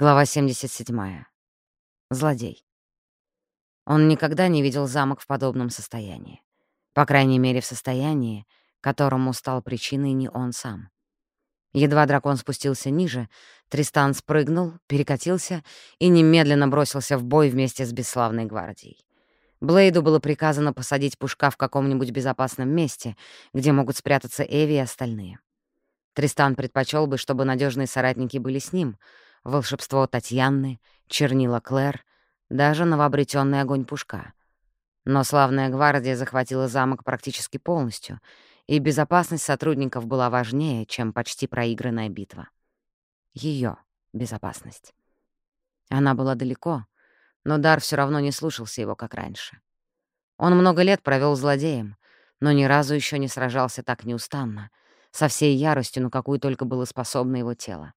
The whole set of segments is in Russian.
Глава 77. Злодей. Он никогда не видел замок в подобном состоянии. По крайней мере, в состоянии, которому стал причиной не он сам. Едва дракон спустился ниже, Тристан спрыгнул, перекатился и немедленно бросился в бой вместе с бесславной гвардией. Блейду было приказано посадить пушка в каком-нибудь безопасном месте, где могут спрятаться Эви и остальные. Тристан предпочел бы, чтобы надежные соратники были с ним — волшебство Татьяны, чернила Клэр, даже новообретенный огонь пушка. Но славная гвардия захватила замок практически полностью, и безопасность сотрудников была важнее, чем почти проигранная битва. Ее безопасность. Она была далеко, но Дар все равно не слушался его, как раньше. Он много лет провел злодеем, но ни разу еще не сражался так неустанно, со всей яростью, на какую только было способно его тело.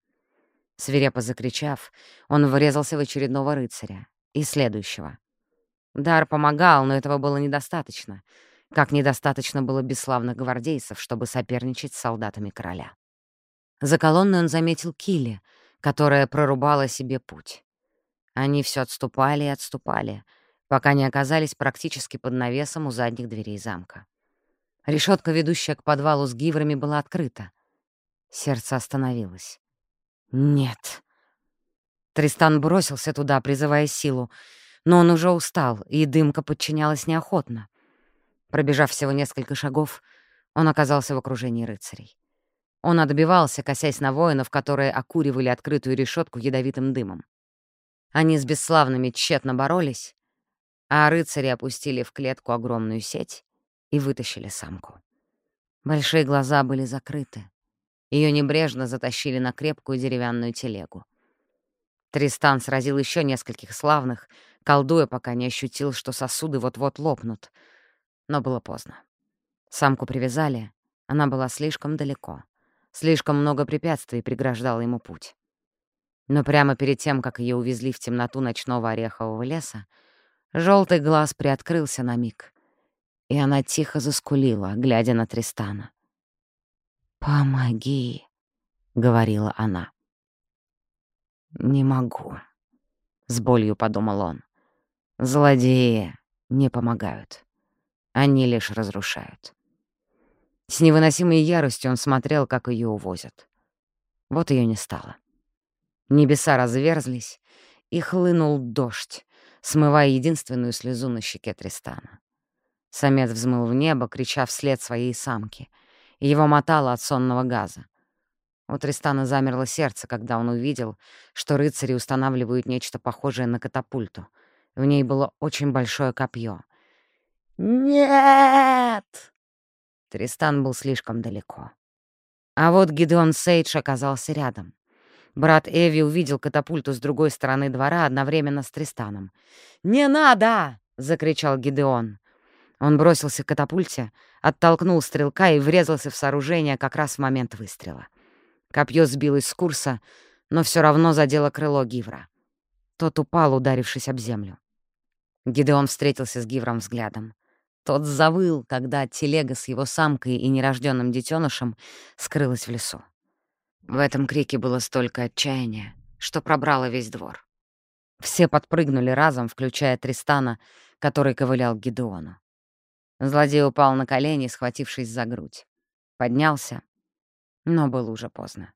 Свирепо закричав, он врезался в очередного рыцаря и следующего. Дар помогал, но этого было недостаточно, как недостаточно было бесславных гвардейцев, чтобы соперничать с солдатами короля. За колонной он заметил Килли, которая прорубала себе путь. Они все отступали и отступали, пока не оказались практически под навесом у задних дверей замка. Решетка, ведущая к подвалу с гиврами, была открыта. Сердце остановилось. Нет. Тристан бросился туда, призывая силу, но он уже устал, и дымка подчинялась неохотно. Пробежав всего несколько шагов, он оказался в окружении рыцарей. Он отбивался, косясь на воинов, которые окуривали открытую решетку ядовитым дымом. Они с бесславными тщетно боролись, а рыцари опустили в клетку огромную сеть и вытащили самку. Большие глаза были закрыты. Ее небрежно затащили на крепкую деревянную телегу. Тристан сразил еще нескольких славных, колдуя, пока не ощутил, что сосуды вот-вот лопнут. Но было поздно. Самку привязали, она была слишком далеко. Слишком много препятствий преграждало ему путь. Но прямо перед тем, как ее увезли в темноту ночного орехового леса, желтый глаз приоткрылся на миг, и она тихо заскулила, глядя на Тристана. «Помоги», — говорила она. «Не могу», — с болью подумал он. «Злодеи не помогают. Они лишь разрушают». С невыносимой яростью он смотрел, как ее увозят. Вот ее не стало. Небеса разверзлись, и хлынул дождь, смывая единственную слезу на щеке Тристана. Самец взмыл в небо, крича вслед своей самке — его мотало от сонного газа. У Тристана замерло сердце, когда он увидел, что рыцари устанавливают нечто похожее на катапульту. В ней было очень большое копье. «Нет!» Тристан был слишком далеко. А вот Гидеон Сейдж оказался рядом. Брат Эви увидел катапульту с другой стороны двора одновременно с Тристаном. «Не надо!» — закричал Гидеон. Он бросился к катапульте, оттолкнул стрелка и врезался в сооружение как раз в момент выстрела. Копье сбилось с курса, но все равно задело крыло Гивра. Тот упал, ударившись об землю. Гидеон встретился с Гивром взглядом. Тот завыл, когда телега с его самкой и нерожденным детенышем скрылась в лесу. В этом крике было столько отчаяния, что пробрало весь двор. Все подпрыгнули разом, включая Тристана, который ковылял к Гидеону. Злодей упал на колени, схватившись за грудь. Поднялся, но было уже поздно.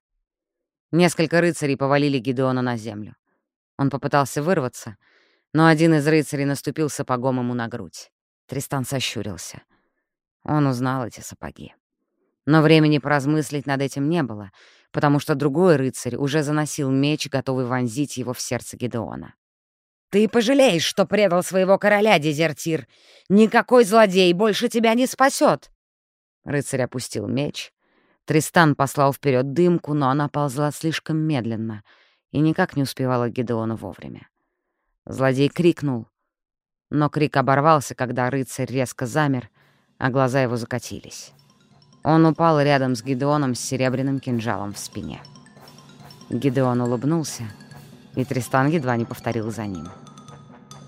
Несколько рыцарей повалили Гидеона на землю. Он попытался вырваться, но один из рыцарей наступил сапогом ему на грудь. Тристан сощурился. Он узнал эти сапоги. Но времени поразмыслить над этим не было, потому что другой рыцарь уже заносил меч, готовый вонзить его в сердце Гидеона. Ты пожалеешь, что предал своего короля, дезертир. Никакой злодей больше тебя не спасет. Рыцарь опустил меч. Тристан послал вперед дымку, но она ползла слишком медленно и никак не успевала Гедеона вовремя. Злодей крикнул, но крик оборвался, когда рыцарь резко замер, а глаза его закатились. Он упал рядом с Гидеоном с серебряным кинжалом в спине. Гидеон улыбнулся — и Тристан едва не повторил за ним.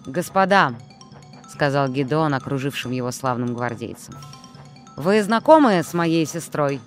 «Господа», — сказал Гидеон, окружившим его славным гвардейцам, — «вы знакомы с моей сестрой?»